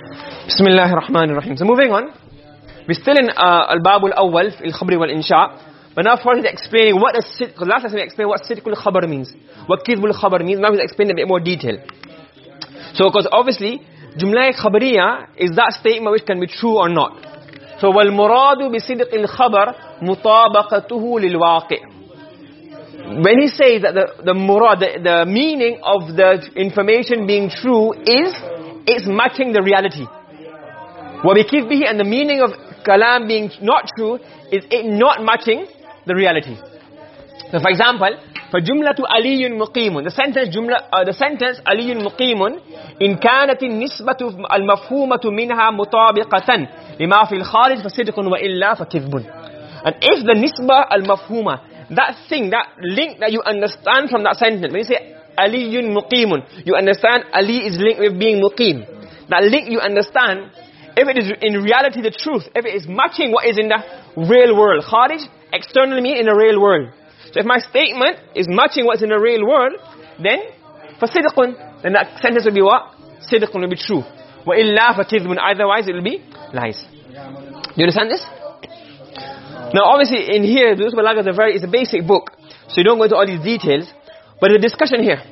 Bismillahir Rahim. So moving on. We're still in uh, Al-Bab al-Awwal al-Khabri wal-Insha. But now for he's explaining what is sidq. Last time we explained what sidq al-Khabr means. What kidb al-Khabr means. Now he's explaining a bit more detail. So because obviously jumla khabariya is that statement which can be true or not. So wal muradu bi sidq al-Khabr mutabaqatuhu lil-waqi'. When he says that the the murad the, the meaning of the information being true is it's matching the reality. وَبِكِذْبِهِ And the meaning of kalam being not true is it not matching the reality. So for example, for jumlatu aliyun muqimun, the sentence jumla, uh, the sentence aliyun muqimun, in كانت النسبة المفهومة منها مطابقة لما في الخارج فصدق وإلا فكذب. And if the nisbah al-mafhuma, that thing, that link that you understand from that sentence, when you say aliyun muqimun, you understand Ali is linked with being muqim. That link you understand, if it is in reality the truth, if it is matching what is in the real world. Kharij, externally mean in the real world. So if my statement is matching what's in the real world, then for sidqun, then that sentence will be what? Sidqun will be true. Wa illa fa kidhbun, otherwise it will be lies. Do you understand this? Now obviously in here, Durus Balagha is a very, it's a basic book. So you don't go into all these details. But the discussion here.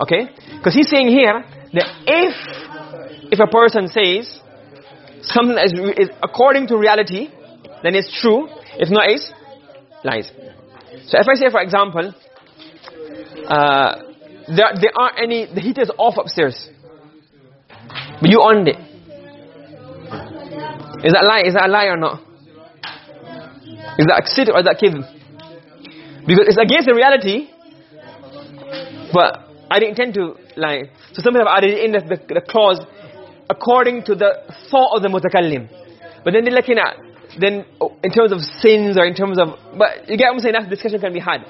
Okay? Because he's saying here that if, if a person says something is, is according to reality, then it's true. If not, it's lies. So if I say for example, uh, there, there aren't any, the heater is off upstairs. But you on it. Is that lie? Is that a lie or not? Is that aksid or is that kidb? Because it's against the reality, but I didn't intend to lie. So some have added in the, the, clause according to the thought of the mutakallim. But then they're looking at, then oh, in terms of sins or in terms of, but you get what I'm saying, that discussion can be had.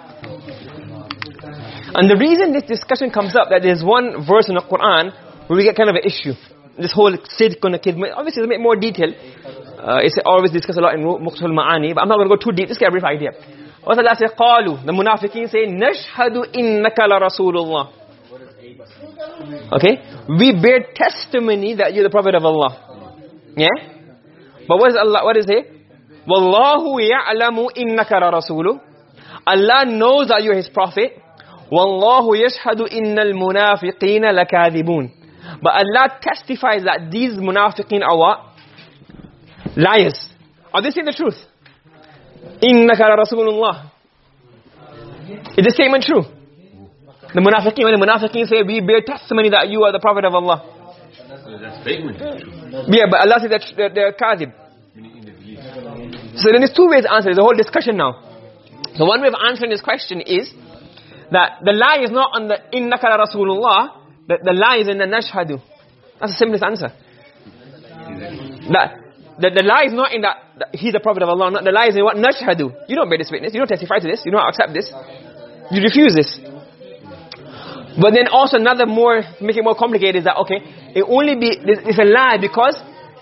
And the reason this discussion comes up, that there's one verse in the Quran where we get kind of an issue. This whole sidq and obviously it's a bit more detail. Uh, it's always discussed a lot in Muqtul Ma'ani, but I'm not going to go too deep, just get a brief idea. What Allah says, قالوا, the munafiqeen say, نشهد إنك لرسول الله. Okay? We bear testimony that you're the Prophet of Allah. Yeah? But what is Allah, what is it? وَاللَّهُ يَعْلَمُ إِنَّكَ لَرَسُولُ Allah knows that you're His Prophet. وَاللَّهُ يَشْهَدُ إِنَّ الْمُنَافِقِينَ لَكَاذِبُونَ But Allah testifies that these munafiqeen are what? Liars. Are they saying the truth? innaka la rasulullah is the statement true? The munafiqeen when the munafiqeen say we bear testimony that you are the prophet of allah. That's statement yeah but allah says that they're kadhib. So then there's two ways to answer. There's a whole discussion now. So one way of answering this question is that the lie is not on the innaka la rasulullah that the lie is in the nashhadu. That's the simplest answer. That the, the lie is not in that, that he's the prophet of Allah, not the lie is in what nashhadu. You don't bear this witness, you don't testify to this, you don't accept this. You refuse this. But then also another more, make it more complicated is that, okay, it only be, it's a lie because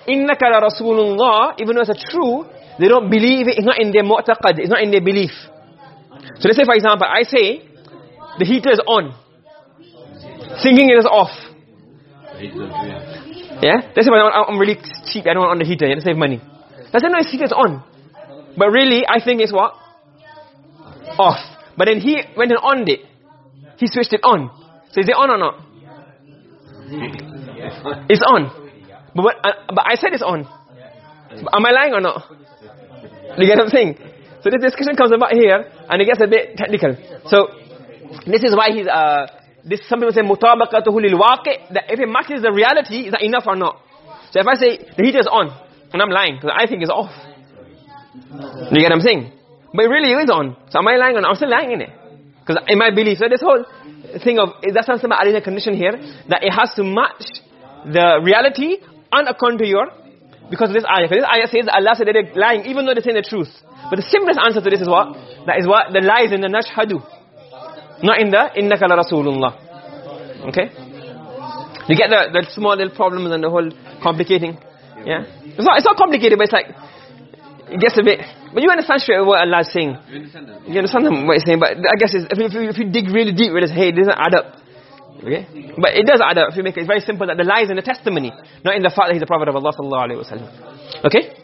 innaka la rasulullah, even though it's a true, they don't believe it, it's not in their mu'taqad, it's not in their belief. So let's say for example, I say, the heater is on. Thinking it is off. Yeah? That's why I'm really cheap, I don't want on the heater, yeah, to save money. Let's say no, the heater is on. But really, I think it's what? Off. But then he went and on it. He switched it on. So is it on or not? It's on. But what, uh, but I said it's on. Am I lying or not? You get what I'm saying? So this discussion comes about here, and it gets a bit technical. So this is why he's uh this some people say mutabaqatuhu lil that if it matches the reality is that enough or not. So if I say the heater is on and I'm lying because I think it's off. You get what I'm saying? But it really is on. So am I lying or not? I'm still lying in it. Because in my belief, so this whole thing of, that's not some added condition here, that it has to match the reality and according to your, because of this ayah. This ayah says Allah said they're lying even though they're saying the truth. But the simplest answer to this is what? That is what? The lies in the nashhadu. Not in the innaka la rasulullah. Okay? You get the, the small little problems and the whole complicating. Yeah? It's not, it's not complicated, but it's like, it gets a bit, but you understand straight what Allah is saying. You understand that? You understand what He's saying, but I guess it's, if, you, if you dig really deep, it's, hey, it doesn't add up. Okay? But it does add up if you make it very simple that the lie is in the testimony, not in the fact that he's a prophet of Allah sallallahu alaihi wasallam. Okay?